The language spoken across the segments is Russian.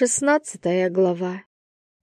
Шестнадцатая глава.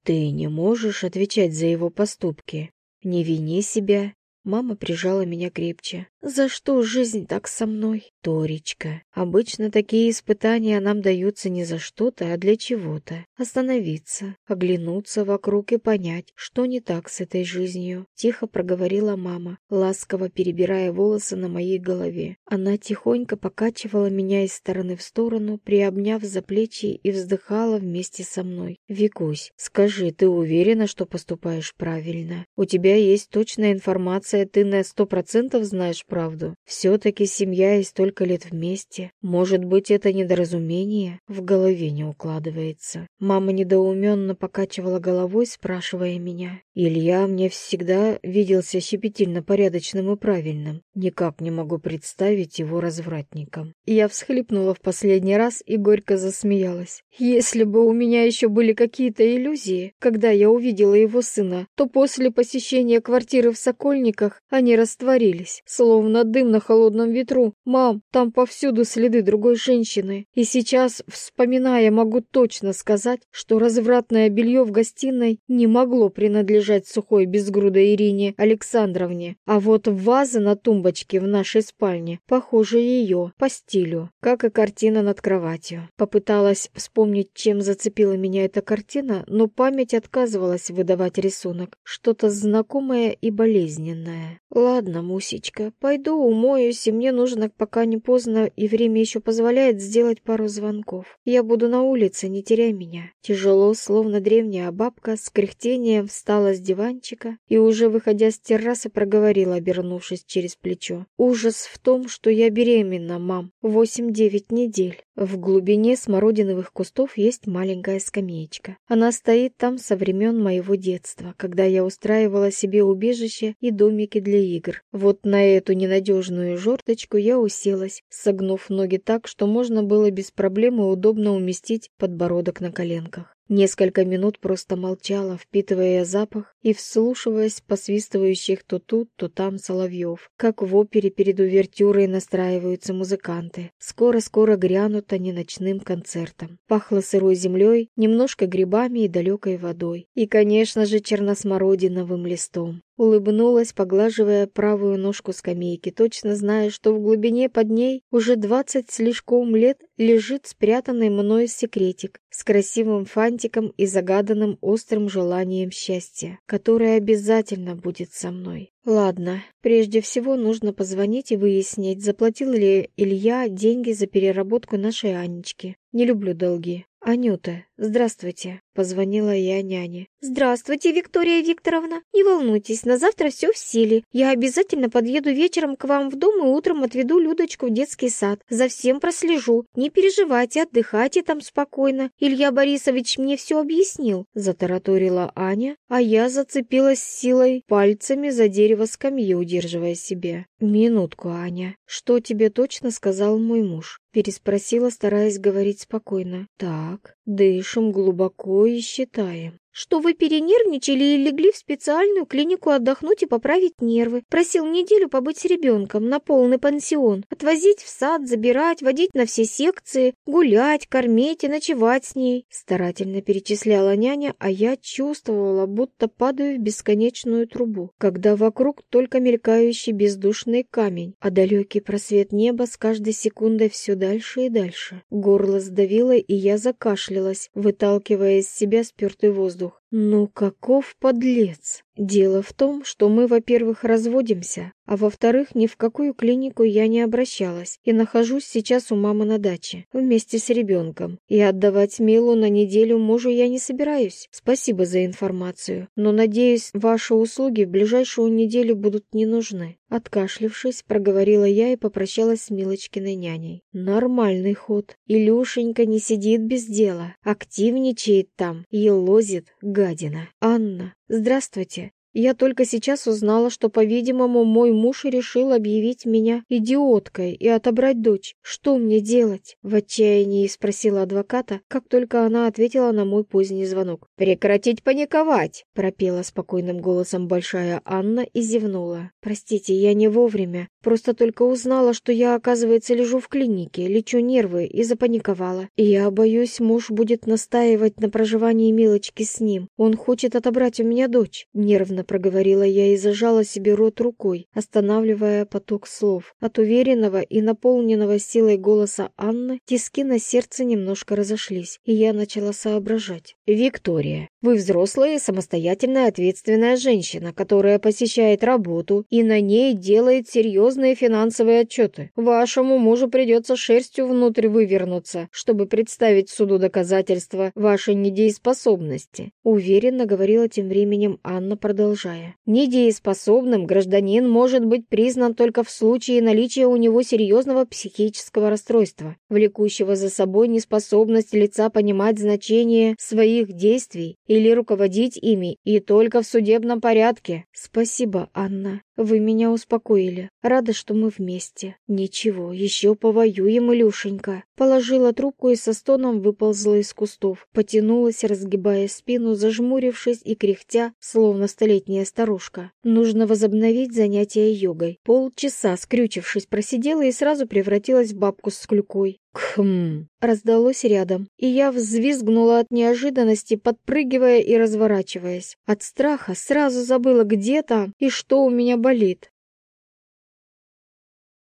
Ты не можешь отвечать за его поступки. Не вини себя. Мама прижала меня крепче. За что жизнь так со мной? Торечка. Обычно такие испытания нам даются не за что-то, а для чего-то. Остановиться, оглянуться вокруг и понять, что не так с этой жизнью. Тихо проговорила мама, ласково перебирая волосы на моей голове. Она тихонько покачивала меня из стороны в сторону, приобняв за плечи и вздыхала вместе со мной. «Викусь, скажи, ты уверена, что поступаешь правильно? У тебя есть точная информация, ты на сто процентов знаешь правду. Все-таки семья и столько лет вместе. Может быть, это недоразумение? В голове не укладывается. Мама недоуменно покачивала головой, спрашивая меня. Илья мне всегда виделся щепетильно порядочным и правильным. Никак не могу представить его развратником. Я всхлипнула в последний раз и горько засмеялась. Если бы у меня еще были какие-то иллюзии, когда я увидела его сына, то после посещения квартиры в Сокольниках они растворились, словно дым на холодном ветру. Мам, там повсюду следы другой женщины. И сейчас, вспоминая, могу точно сказать, что развратное белье в гостиной не могло принадлежать сухой безгрудой Ирине Александровне, а вот ваза на тумбочке в нашей спальне, похоже, ее, по стилю, как и картина над кроватью. Попыталась вспомнить, чем зацепила меня эта картина, но память отказывалась выдавать рисунок. Что-то знакомое и болезненное. Ладно, Мусечка, пойду умоюсь, и мне нужно, пока не поздно и время еще позволяет, сделать пару звонков. Я буду на улице, не теряй меня. Тяжело, словно древняя бабка, с кряхтением встала с диванчика и, уже выходя с террасы, проговорила, обернувшись через плечо. «Ужас в том, что я беременна, мам. Восемь-девять недель. В глубине смородиновых кустов есть маленькая скамеечка. Она стоит там со времен моего детства, когда я устраивала себе убежище и домики для игр. Вот на эту ненадежную жердочку я уселась, согнув ноги так, что можно было без проблем и удобно уместить подбородок на коленках. Несколько минут просто молчала, впитывая запах и вслушиваясь посвистывающих то тут, то там соловьев. Как в опере перед увертюрой настраиваются музыканты. Скоро-скоро грянут они ночным концертом. Пахло сырой землей, немножко грибами и далекой водой. И, конечно же, черносмородиновым листом. Улыбнулась, поглаживая правую ножку скамейки, точно зная, что в глубине под ней уже двадцать слишком лет лежит спрятанный мной секретик с красивым фантиком и загаданным острым желанием счастья, которое обязательно будет со мной. Ладно, прежде всего нужно позвонить и выяснить, заплатил ли Илья деньги за переработку нашей Анечки. Не люблю долги. «Анюта, здравствуйте», — позвонила я няне. «Здравствуйте, Виктория Викторовна. Не волнуйтесь, на завтра все в силе. Я обязательно подъеду вечером к вам в дом и утром отведу Людочку в детский сад. За всем прослежу. Не переживайте, отдыхайте там спокойно. Илья Борисович мне все объяснил», — затараторила Аня, а я зацепилась силой пальцами за дерево скамьи, удерживая себя. «Минутку, Аня. Что тебе точно сказал мой муж?» Переспросила, стараясь говорить спокойно. «Так, дышим глубоко и считаем что вы перенервничали и легли в специальную клинику отдохнуть и поправить нервы. Просил неделю побыть с ребенком на полный пансион, отвозить в сад, забирать, водить на все секции, гулять, кормить и ночевать с ней. Старательно перечисляла няня, а я чувствовала, будто падаю в бесконечную трубу, когда вокруг только мелькающий бездушный камень, а далекий просвет неба с каждой секундой все дальше и дальше. Горло сдавило, и я закашлялась, выталкивая из себя спертый воздух воздух. Ну каков подлец! Дело в том, что мы, во-первых, разводимся, а во-вторых, ни в какую клинику я не обращалась и нахожусь сейчас у мамы на даче, вместе с ребенком. И отдавать Милу на неделю мужу я не собираюсь. Спасибо за информацию, но, надеюсь, ваши услуги в ближайшую неделю будут не нужны. Откашлившись, проговорила я и попрощалась с Милочкиной няней. Нормальный ход. Илюшенька не сидит без дела, активничает там и лозит, гадина. Анна, здравствуйте. Я только сейчас узнала, что, по-видимому, мой муж решил объявить меня идиоткой и отобрать дочь. Что мне делать? В отчаянии спросила адвоката, как только она ответила на мой поздний звонок. Прекратить паниковать, пропела спокойным голосом большая Анна и зевнула. Простите, я не вовремя. Просто только узнала, что я, оказывается, лежу в клинике, лечу нервы и запаниковала. Я боюсь, муж будет настаивать на проживании Милочки с ним. Он хочет отобрать у меня дочь. Нервно проговорила я и зажала себе рот рукой, останавливая поток слов. От уверенного и наполненного силой голоса Анны тиски на сердце немножко разошлись, и я начала соображать. «Виктория, вы взрослая и самостоятельная ответственная женщина, которая посещает работу и на ней делает серьезные финансовые отчеты. Вашему мужу придется шерстью внутрь вывернуться, чтобы представить суду доказательства вашей недееспособности», уверенно говорила тем временем Анна, продолжая. «Недееспособным гражданин может быть признан только в случае наличия у него серьезного психического расстройства, влекущего за собой неспособность лица понимать значение своих действий или руководить ими, и только в судебном порядке. Спасибо, Анна. Вы меня успокоили. Рада, что мы вместе. Ничего, еще повоюем, Илюшенька. Положила трубку и со стоном выползла из кустов. Потянулась, разгибая спину, зажмурившись и кряхтя, словно столетняя старушка. Нужно возобновить занятия йогой. Полчаса, скрючившись, просидела и сразу превратилась в бабку с клюкой. «Кхм!» раздалось рядом, и я взвизгнула от неожиданности, подпрыгивая и разворачиваясь. От страха сразу забыла, где там и что у меня болит.